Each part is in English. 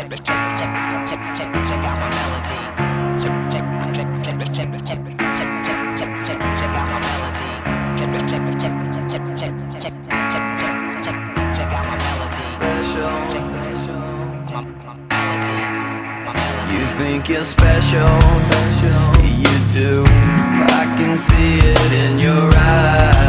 check, check, check, check, check, check out my melody. Check, check, check, check, check, check, check, check, check, check, check. Check, check, check, check, check, check, check, out my melody. Special, check, my, melody. You think you're special, you do. I can see it in your eyes.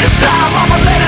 this time I'm a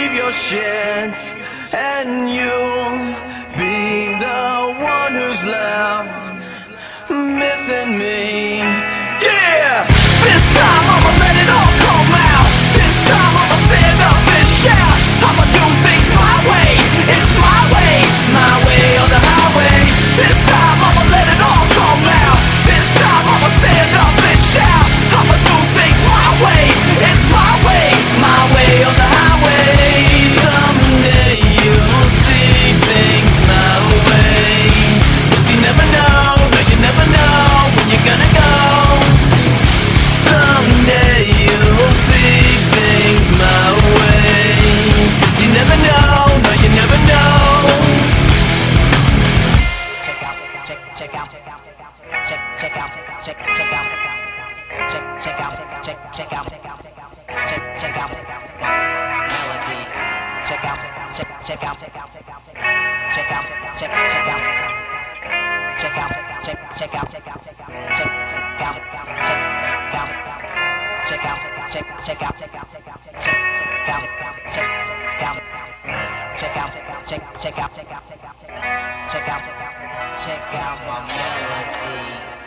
leave your shit and you'll be the one who's left missing me. Yeah! This time I'ma let it all come out. This time check out, check, check out, check, check out, check, check out, check, check out, check, check out, check check out, check, check out, check out, check check out, check, check out, check out, check, check out, check check out, check check out, check out, check check out, check, check out, check out, check out, check out, check out, check out check check out check out check out check out check out check out my melody.